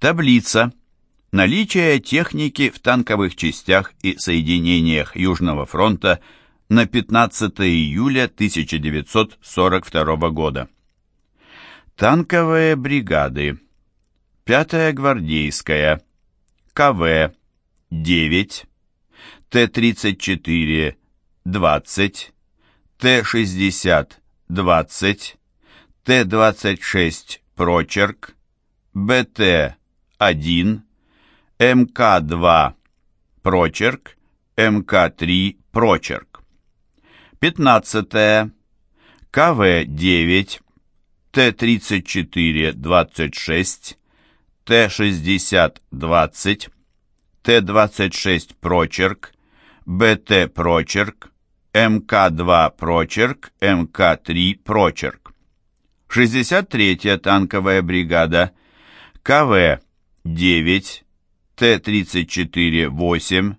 Таблица. Наличие техники в танковых частях и соединениях Южного фронта на 15 июля 1942 года. Танковые бригады. 5-я гвардейская. КВ 9. Т-34 20. Т-60 20. Т-26 прочерк. БТ 1. МК-2 прочерк, МК-3 прочерк. 15. КВ-9, Т-34-26, Т-60-20, Т-26 прочерк, БТ прочерк, МК-2 прочерк, МК-3 прочерк. 63-я танковая бригада, КВ-9, Т-34-8,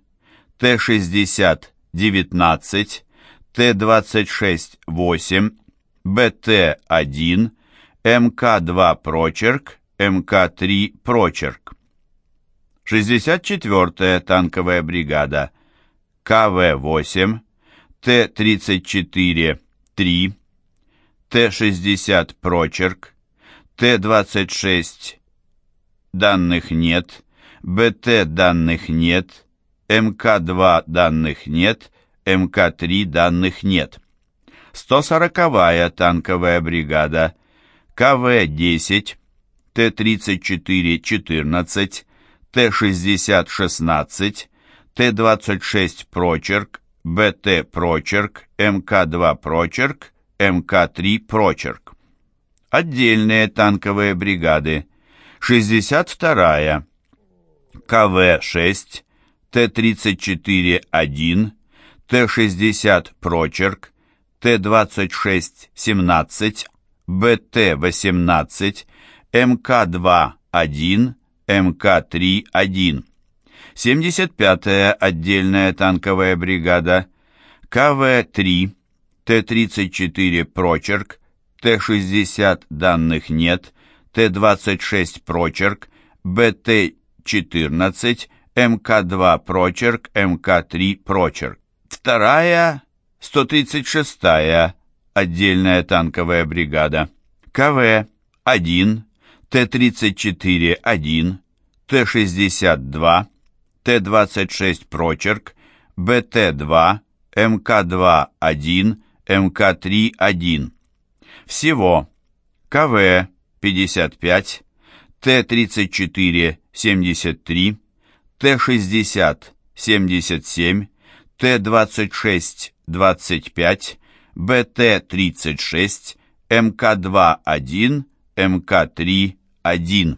Т-60-19, Т-26-8, БТ-1, МК-2 прочерк, МК-3 прочерк. 64-я танковая бригада, КВ-8, Т-34-3, Т-60 прочерк, Т-26 данных нет, БТ данных нет, МК-2 данных нет, МК-3 данных нет. 140-я танковая бригада, КВ-10, Т-34-14, Т-60-16, Т-26 прочерк, БТ прочерк, МК-2 прочерк, МК-3 прочерк. Отдельные танковые бригады. 62-я, КВ-6, Т-34-1, Т-60 прочерк, Т-26-17, БТ-18, МК-2-1, МК-3-1. 75-я отдельная танковая бригада, КВ-3, Т-34 прочерк, Т-60 данных нет, Т-26 прочерк, БТ-14, МК-2 прочерк, МК-3 прочерк. Вторая, 136-я отдельная танковая бригада. КВ-1, Т-34-1, Т-62, Т-26 прочерк, БТ-2, МК-2-1, МК-3-1. Всего КВ-55, Т-34-73, Т-60-77, Т-26-25, БТ-36, МК-2-1, МК-3-1.